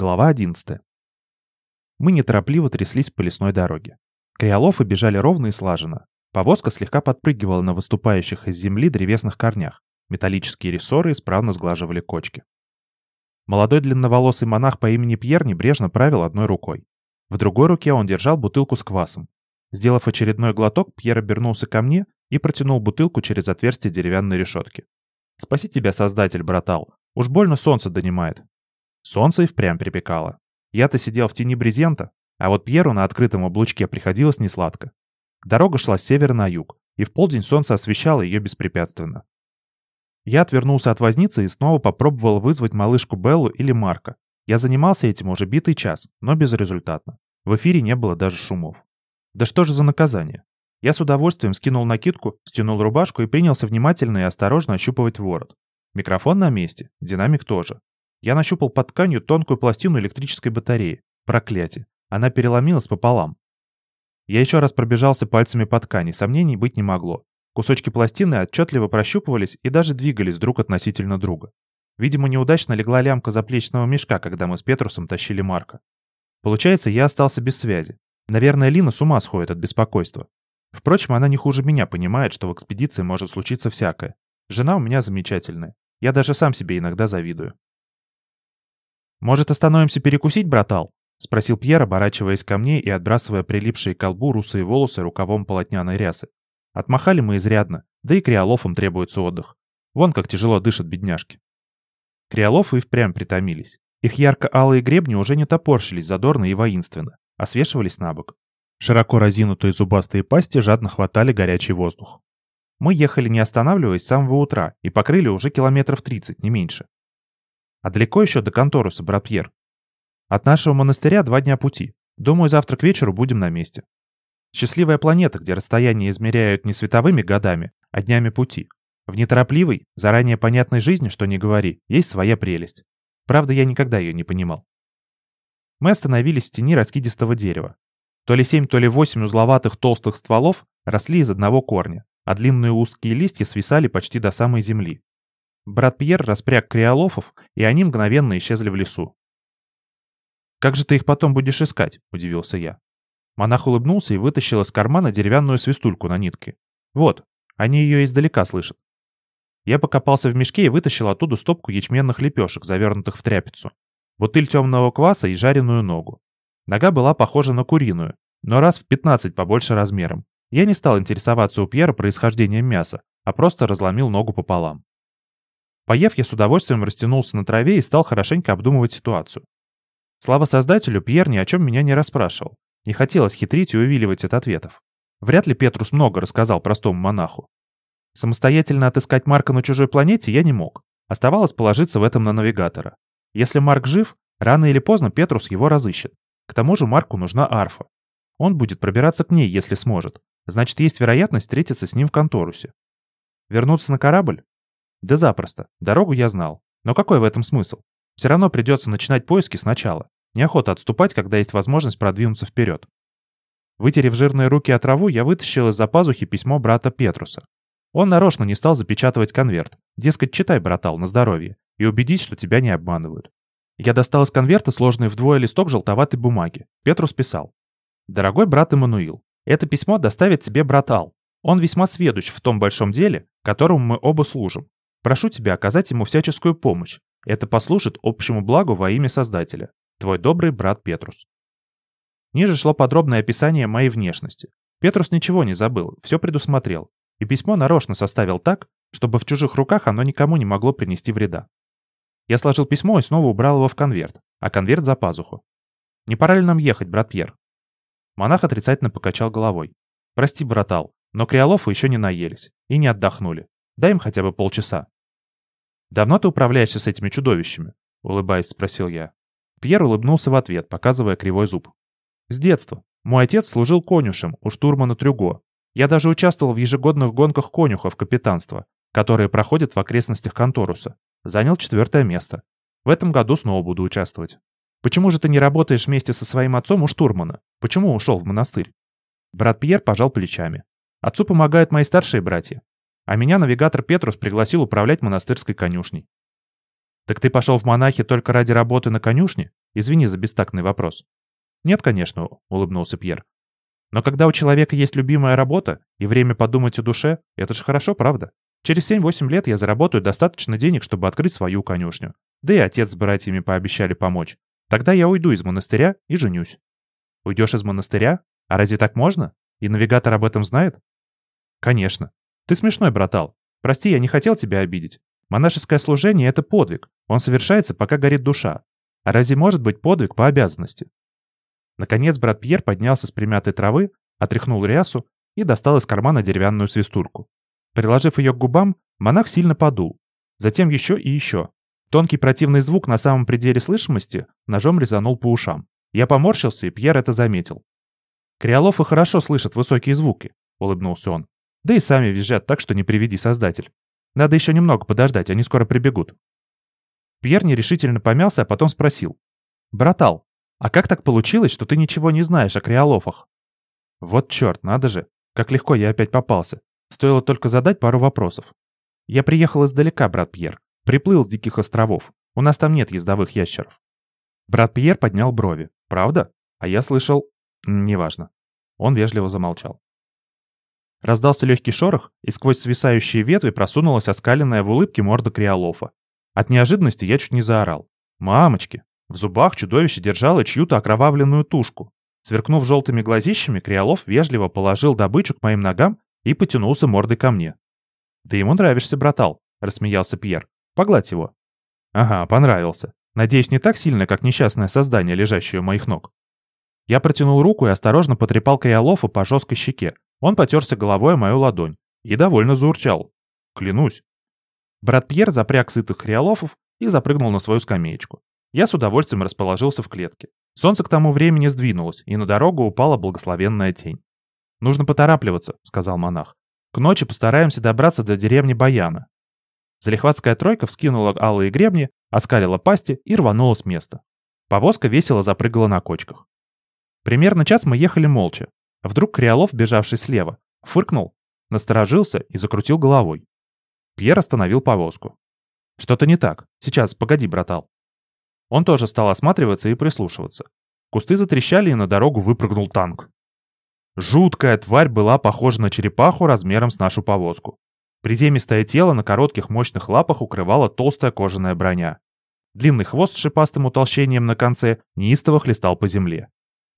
Глава 11. Мы неторопливо тряслись по лесной дороге. Криолофы бежали ровно и слаженно. Повозка слегка подпрыгивала на выступающих из земли древесных корнях. Металлические рессоры исправно сглаживали кочки. Молодой длинноволосый монах по имени Пьер небрежно правил одной рукой. В другой руке он держал бутылку с квасом. Сделав очередной глоток, Пьер обернулся ко мне и протянул бутылку через отверстие деревянной решетки. «Спаси тебя, Создатель, братал. Уж больно солнце донимает». Солнце и впрямь припекало. Я-то сидел в тени брезента, а вот Пьеру на открытом облучке приходилось несладко. Дорога шла с севера на юг, и в полдень солнце освещало ее беспрепятственно. Я отвернулся от возницы и снова попробовал вызвать малышку Беллу или Марка. Я занимался этим уже битый час, но безрезультатно. В эфире не было даже шумов. Да что же за наказание? Я с удовольствием скинул накидку, стянул рубашку и принялся внимательно и осторожно ощупывать ворот. Микрофон на месте, динамик тоже. Я нащупал под тканью тонкую пластину электрической батареи. Проклятие. Она переломилась пополам. Я еще раз пробежался пальцами по ткани, сомнений быть не могло. Кусочки пластины отчетливо прощупывались и даже двигались друг относительно друга. Видимо, неудачно легла лямка заплечного мешка, когда мы с Петрусом тащили Марка. Получается, я остался без связи. Наверное, Лина с ума сходит от беспокойства. Впрочем, она не хуже меня понимает, что в экспедиции может случиться всякое. Жена у меня замечательная. Я даже сам себе иногда завидую. «Может, остановимся перекусить, братал?» — спросил Пьер, оборачиваясь ко мне и отбрасывая прилипшие к колбу русые волосы рукавом полотняной рясы. Отмахали мы изрядно, да и криолофам требуется отдых. Вон как тяжело дышат бедняжки. Криолофы и впрямь притомились. Их ярко-алые гребни уже не топорщились задорно и воинственно, а свешивались на бок. Широко разинутые зубастые пасти жадно хватали горячий воздух. Мы ехали не останавливаясь с самого утра и покрыли уже километров 30, не меньше. А далеко еще до Конторуса, брат Пьер? От нашего монастыря два дня пути. Думаю, завтра к вечеру будем на месте. Счастливая планета, где расстояние измеряют не световыми годами, а днями пути. В неторопливой, заранее понятной жизни, что не говори, есть своя прелесть. Правда, я никогда ее не понимал. Мы остановились в тени раскидистого дерева. То ли семь, то ли восемь узловатых толстых стволов росли из одного корня, а длинные узкие листья свисали почти до самой земли. Брат Пьер распряг криолофов, и они мгновенно исчезли в лесу. «Как же ты их потом будешь искать?» – удивился я. Монах улыбнулся и вытащил из кармана деревянную свистульку на нитке. «Вот, они ее издалека слышат». Я покопался в мешке и вытащил оттуда стопку ячменных лепешек, завернутых в тряпицу, бутыль темного кваса и жареную ногу. Нога была похожа на куриную, но раз в 15 побольше размером. Я не стал интересоваться у Пьера происхождением мяса, а просто разломил ногу пополам. Поев, я с удовольствием растянулся на траве и стал хорошенько обдумывать ситуацию. Слава создателю, Пьер ни о чем меня не расспрашивал. Не хотелось хитрить и увиливать от ответов. Вряд ли Петрус много рассказал простому монаху. Самостоятельно отыскать Марка на чужой планете я не мог. Оставалось положиться в этом на навигатора. Если Марк жив, рано или поздно Петрус его разыщет. К тому же Марку нужна арфа. Он будет пробираться к ней, если сможет. Значит, есть вероятность встретиться с ним в Конторусе. Вернуться на корабль? Да запросто. Дорогу я знал. Но какой в этом смысл? Все равно придется начинать поиски сначала. Неохота отступать, когда есть возможность продвинуться вперед. Вытерев жирные руки от траву, я вытащил из-за пазухи письмо брата Петруса. Он нарочно не стал запечатывать конверт. Дескать, читай, братал, на здоровье, и убедись, что тебя не обманывают. Я достал из конверта сложный вдвое листок желтоватой бумаги. Петрус писал. «Дорогой брат Эммануил, это письмо доставит тебе брат Ал. Он весьма сведущ в том большом деле, которому мы оба служим. Прошу тебя оказать ему всяческую помощь. Это послужит общему благу во имя Создателя. Твой добрый брат Петрус. Ниже шло подробное описание моей внешности. Петрус ничего не забыл, все предусмотрел. И письмо нарочно составил так, чтобы в чужих руках оно никому не могло принести вреда. Я сложил письмо и снова убрал его в конверт, а конверт за пазуху. «Не пора ли нам ехать, брат Пьер?» Монах отрицательно покачал головой. «Прости, братал, но криолофы еще не наелись и не отдохнули. Дай им хотя бы полчаса. «Давно ты управляешься с этими чудовищами?» — улыбаясь, спросил я. Пьер улыбнулся в ответ, показывая кривой зуб. «С детства. Мой отец служил конюшем у штурмана Трюго. Я даже участвовал в ежегодных гонках конюхов капитанства, которые проходят в окрестностях Конторуса. Занял четвертое место. В этом году снова буду участвовать. Почему же ты не работаешь вместе со своим отцом у штурмана? Почему ушел в монастырь?» Брат Пьер пожал плечами. «Отцу помогают мои старшие братья. А меня навигатор Петрус пригласил управлять монастырской конюшней. «Так ты пошел в монахи только ради работы на конюшне?» Извини за бестактный вопрос. Нет, конечно, улыбнулся Пьер. Но когда у человека есть любимая работа и время подумать о душе, это же хорошо, правда? Через 7-8 лет я заработаю достаточно денег, чтобы открыть свою конюшню. Да и отец с братьями пообещали помочь. Тогда я уйду из монастыря и женюсь. Уйдешь из монастыря? А разве так можно? И навигатор об этом знает? Конечно. Ты смешной, братал. Прости, я не хотел тебя обидеть. Монашеское служение — это подвиг. Он совершается, пока горит душа. А разве может быть подвиг по обязанности? Наконец брат Пьер поднялся с примятой травы, отряхнул рясу и достал из кармана деревянную свистурку. Приложив ее к губам, монах сильно подул. Затем еще и еще. Тонкий противный звук на самом пределе слышимости ножом резанул по ушам. Я поморщился, и Пьер это заметил. «Криолофы хорошо слышат высокие звуки», — улыбнулся он. «Да и сами визжат так, что не приведи создатель. Надо еще немного подождать, они скоро прибегут». Пьер нерешительно помялся, а потом спросил. «Братал, а как так получилось, что ты ничего не знаешь о криолофах? Вот черт, надо же. Как легко я опять попался. Стоило только задать пару вопросов. Я приехал издалека, брат Пьер. Приплыл с диких островов. У нас там нет ездовых ящеров. Брат Пьер поднял брови. Правда? А я слышал... Неважно. Он вежливо замолчал. Раздался легкий шорох, и сквозь свисающие ветви просунулась оскаленная в улыбке морда Криолофа. От неожиданности я чуть не заорал. «Мамочки!» В зубах чудовище держало чью-то окровавленную тушку. Сверкнув желтыми глазищами, Криолов вежливо положил добычу к моим ногам и потянулся мордой ко мне. «Ты ему нравишься, братал», — рассмеялся Пьер. «Погладь его». «Ага, понравился. Надеюсь, не так сильно, как несчастное создание, лежащее у моих ног». Я протянул руку и осторожно потрепал Криолофа по жесткой щеке. Он потерся головой о мою ладонь и довольно заурчал. Клянусь. Брат Пьер запряг сытых Криолофов и запрыгнул на свою скамеечку. Я с удовольствием расположился в клетке. Солнце к тому времени сдвинулось, и на дорогу упала благословенная тень. «Нужно поторапливаться», — сказал монах. «К ночи постараемся добраться до деревни Баяна». Залихватская тройка вскинула алые гребни, оскалила пасти и рванула с места. Повозка весело запрыгала на кочках. Примерно час мы ехали молча. Вдруг Криолов, бежавший слева, фыркнул, насторожился и закрутил головой. Пьер остановил повозку. «Что-то не так. Сейчас, погоди, братал». Он тоже стал осматриваться и прислушиваться. Кусты затрещали, и на дорогу выпрыгнул танк. Жуткая тварь была похожа на черепаху размером с нашу повозку. Приземистое тело на коротких мощных лапах укрывала толстая кожаная броня. Длинный хвост с шипастым утолщением на конце неистово хлестал по земле.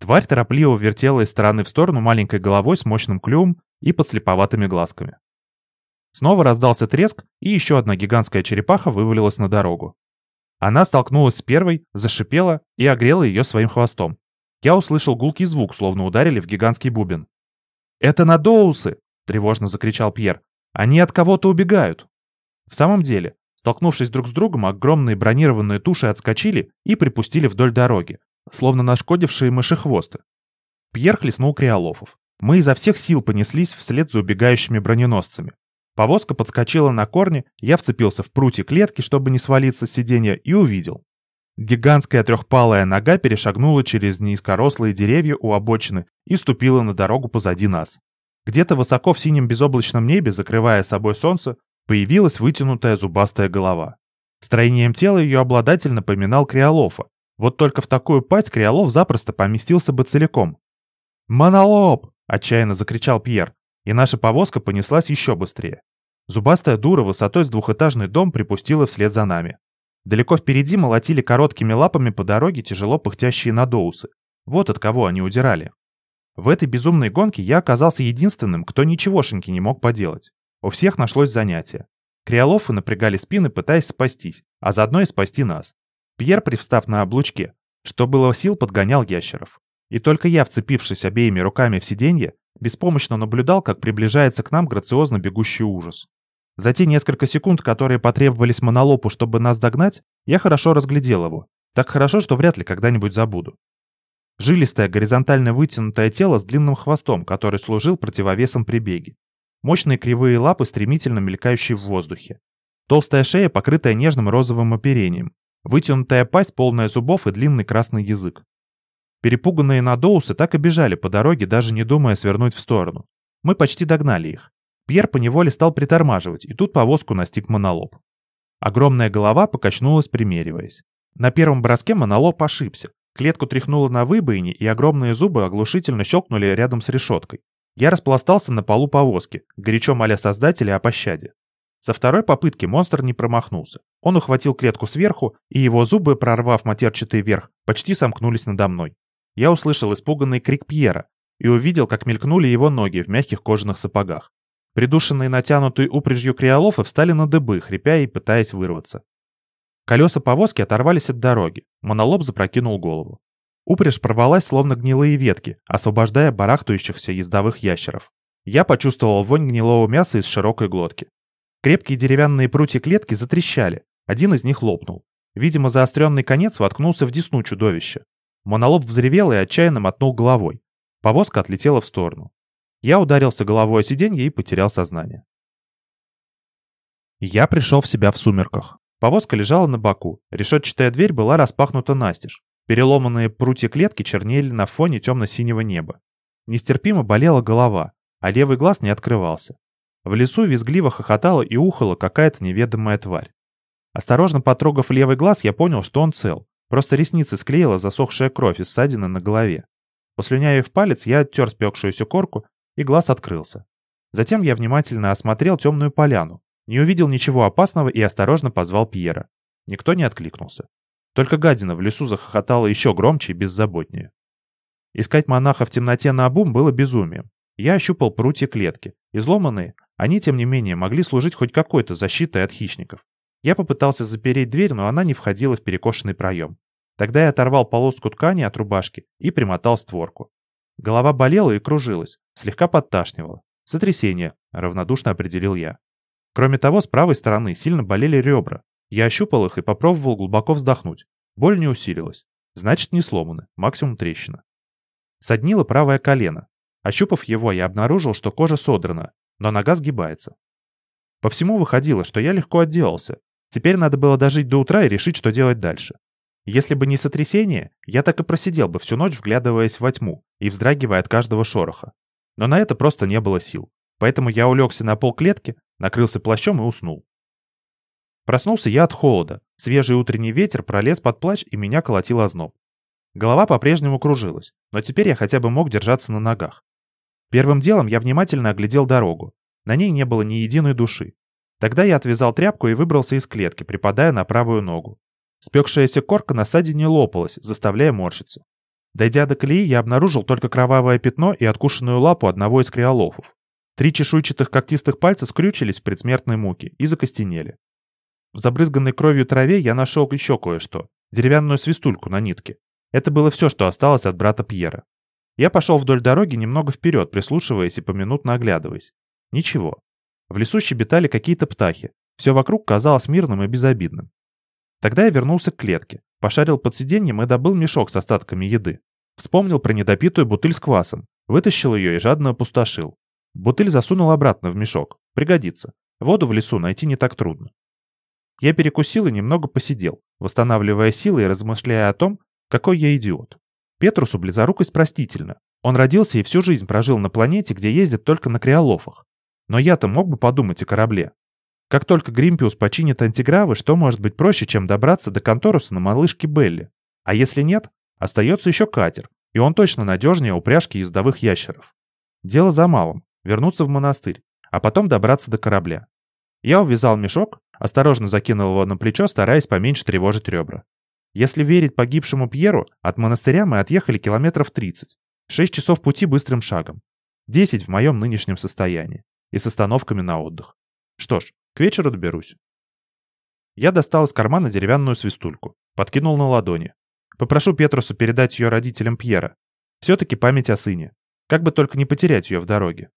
Тварь торопливо вертела из стороны в сторону маленькой головой с мощным клювом и подслеповатыми глазками. Снова раздался треск, и еще одна гигантская черепаха вывалилась на дорогу. Она столкнулась с первой, зашипела и огрела ее своим хвостом. Я услышал гулкий звук, словно ударили в гигантский бубен. «Это надоусы!» — тревожно закричал Пьер. «Они от кого-то убегают!» В самом деле, столкнувшись друг с другом, огромные бронированные туши отскочили и припустили вдоль дороги, словно нашкодившие мышехвосты. Пьер хлестнул Криолофов. Мы изо всех сил понеслись вслед за убегающими броненосцами. Повозка подскочила на корне, я вцепился в прутья клетки, чтобы не свалиться с сиденья, и увидел. Гигантская трехпалая нога перешагнула через низкорослые деревья у обочины и ступила на дорогу позади нас. Где-то высоко в синем безоблачном небе, закрывая собой солнце, появилась вытянутая зубастая голова. Строением тела ее обладатель напоминал Криолофа. Вот только в такую пасть Криолов запросто поместился бы целиком. «Монолоб!» — отчаянно закричал Пьер, и наша повозка понеслась еще быстрее. Зубастая дура высотой с двухэтажный дом припустила вслед за нами. Далеко впереди молотили короткими лапами по дороге тяжело пыхтящие надоусы. Вот от кого они удирали. В этой безумной гонке я оказался единственным, кто ничегошеньки не мог поделать. У всех нашлось занятие. Криолофы напрягали спины, пытаясь спастись, а заодно и спасти нас. Пьер, привстав на облучке, что было сил, подгонял ящеров. И только я, вцепившись обеими руками в сиденье, беспомощно наблюдал, как приближается к нам грациозно бегущий ужас. За те несколько секунд, которые потребовались монолопу, чтобы нас догнать, я хорошо разглядел его. Так хорошо, что вряд ли когда-нибудь забуду. Жилистое, горизонтально вытянутое тело с длинным хвостом, который служил противовесом при беге. Мощные кривые лапы, стремительно мелькающие в воздухе. Толстая шея, покрытая нежным розовым оперением. Вытянутая пасть, полная зубов и длинный красный язык. Перепуганные надоусы так и бежали по дороге, даже не думая свернуть в сторону. Мы почти догнали их. Пьер поневоле стал притормаживать, и тут повозку настиг монолоб. Огромная голова покачнулась, примериваясь. На первом броске монолоб ошибся. Клетку тряхнуло на выбоине, и огромные зубы оглушительно щелкнули рядом с решеткой. Я распластался на полу повозки, горячо моля создателя о пощаде. Со второй попытки монстр не промахнулся. Он ухватил клетку сверху, и его зубы, прорвав матерчатый верх, почти сомкнулись надо мной. Я услышал испуганный крик Пьера и увидел, как мелькнули его ноги в мягких кожаных сапогах. Придушенные натянутой упряжью криолофы встали на дыбы, хрипя и пытаясь вырваться. Колеса повозки оторвались от дороги, монолоб запрокинул голову. Упряжь порвалась, словно гнилые ветки, освобождая барахтающихся ездовых ящеров. Я почувствовал вонь гнилого мяса из широкой глотки. Крепкие деревянные прутья клетки затрещали, один из них лопнул. Видимо, заостренный конец воткнулся в десну чудовища. Монолоб взревел и отчаянно мотнул головой. Повозка отлетела в сторону. Я ударился головой о сиденье и потерял сознание. Я пришел в себя в сумерках. Повозка лежала на боку, решетчатая дверь была распахнута настежь. Переломанные прутья клетки чернели на фоне темно-синего неба. Нестерпимо болела голова, а левый глаз не открывался. В лесу визгливо хохотала и ухала какая-то неведомая тварь. Осторожно потрогав левый глаз, я понял, что он цел. Просто ресницы склеила засохшая кровь из ссадины на голове. Послюнявив палец, я оттер спекшуюся корку и глаз открылся. Затем я внимательно осмотрел темную поляну, не увидел ничего опасного и осторожно позвал Пьера. Никто не откликнулся. Только гадина в лесу захохотала еще громче и беззаботнее. Искать монаха в темноте на обум было безумием. Я ощупал прутья клетки. Изломанные, они, тем не менее, могли служить хоть какой-то защитой от хищников. Я попытался запереть дверь, но она не входила в перекошенный проем. Тогда я оторвал полоску ткани от рубашки и примотал створку. Голова болела и кружилась, слегка подташнивала. Сотрясение, равнодушно определил я. Кроме того, с правой стороны сильно болели ребра. Я ощупал их и попробовал глубоко вздохнуть. Боль не усилилась. Значит, не сломаны, максимум трещина. Соднило правое колено. Ощупав его, я обнаружил, что кожа содрана, но нога сгибается. По всему выходило, что я легко отделался. Теперь надо было дожить до утра и решить, что делать дальше. Если бы не сотрясение, я так и просидел бы всю ночь, вглядываясь во тьму и вздрагивая от каждого шороха. Но на это просто не было сил. Поэтому я улегся на пол клетки, накрылся плащом и уснул. Проснулся я от холода. Свежий утренний ветер пролез под плащ и меня колотил озноб. Голова по-прежнему кружилась, но теперь я хотя бы мог держаться на ногах. Первым делом я внимательно оглядел дорогу. На ней не было ни единой души. Тогда я отвязал тряпку и выбрался из клетки, припадая на правую ногу. Спекшаяся корка на не лопалась, заставляя морщиться. Дойдя до колеи, я обнаружил только кровавое пятно и откушенную лапу одного из криолофов. Три чешуйчатых когтистых пальца скрючились в предсмертной муке и закостенели. В забрызганной кровью траве я нашел еще кое-что. Деревянную свистульку на нитке. Это было все, что осталось от брата Пьера. Я пошел вдоль дороги немного вперед, прислушиваясь и поминутно оглядываясь. Ничего. В лесу щебетали какие-то птахи. Все вокруг казалось мирным и безобидным. Тогда я вернулся к клетке, пошарил под сиденьем и добыл мешок с остатками еды. Вспомнил про недопитую бутыль с квасом, вытащил ее и жадно опустошил. Бутыль засунул обратно в мешок. Пригодится. Воду в лесу найти не так трудно. Я перекусил и немного посидел, восстанавливая силы и размышляя о том, какой я идиот. Петрусу близорукость простительна. Он родился и всю жизнь прожил на планете, где ездят только на криолофах. Но я-то мог бы подумать о корабле. Как только Гримпиус починит антигравы, что может быть проще, чем добраться до Конторуса на малышке Белли? А если нет, остается еще катер, и он точно надежнее упряжки ездовых ящеров. Дело за малым – вернуться в монастырь, а потом добраться до корабля. Я увязал мешок, осторожно закинул его на плечо, стараясь поменьше тревожить ребра. Если верить погибшему Пьеру, от монастыря мы отъехали километров 30. 6 часов пути быстрым шагом. 10 в моем нынешнем состоянии. И с остановками на отдых. Что ж, к вечеру доберусь. Я достал из кармана деревянную свистульку. Подкинул на ладони. Попрошу Петрусу передать ее родителям Пьера. Все-таки память о сыне. Как бы только не потерять ее в дороге.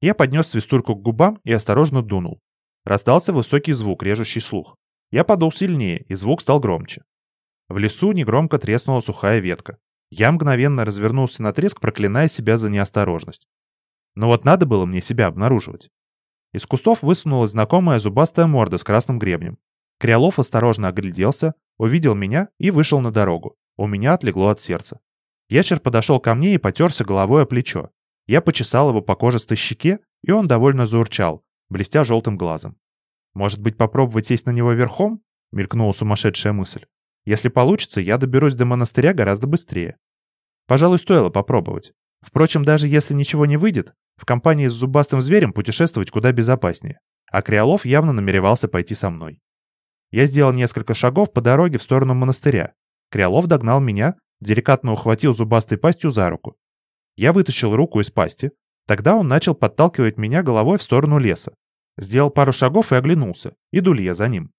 Я поднес свистульку к губам и осторожно дунул. Раздался высокий звук, режущий слух. Я подул сильнее, и звук стал громче. В лесу негромко треснула сухая ветка. Я мгновенно развернулся на треск, проклиная себя за неосторожность. Но вот надо было мне себя обнаруживать. Из кустов высунулась знакомая зубастая морда с красным гребнем. Криолов осторожно огляделся, увидел меня и вышел на дорогу. У меня отлегло от сердца. Ящер подошел ко мне и потерся головой о плечо. Я почесал его по кожистой щеке, и он довольно заурчал, блестя желтым глазом. «Может быть, попробовать сесть на него верхом?» — мелькнула сумасшедшая мысль. Если получится, я доберусь до монастыря гораздо быстрее. Пожалуй, стоило попробовать. Впрочем, даже если ничего не выйдет, в компании с зубастым зверем путешествовать куда безопаснее. А Криолов явно намеревался пойти со мной. Я сделал несколько шагов по дороге в сторону монастыря. Криолов догнал меня, деликатно ухватил зубастой пастью за руку. Я вытащил руку из пасти. Тогда он начал подталкивать меня головой в сторону леса. Сделал пару шагов и оглянулся, иду ли я за ним.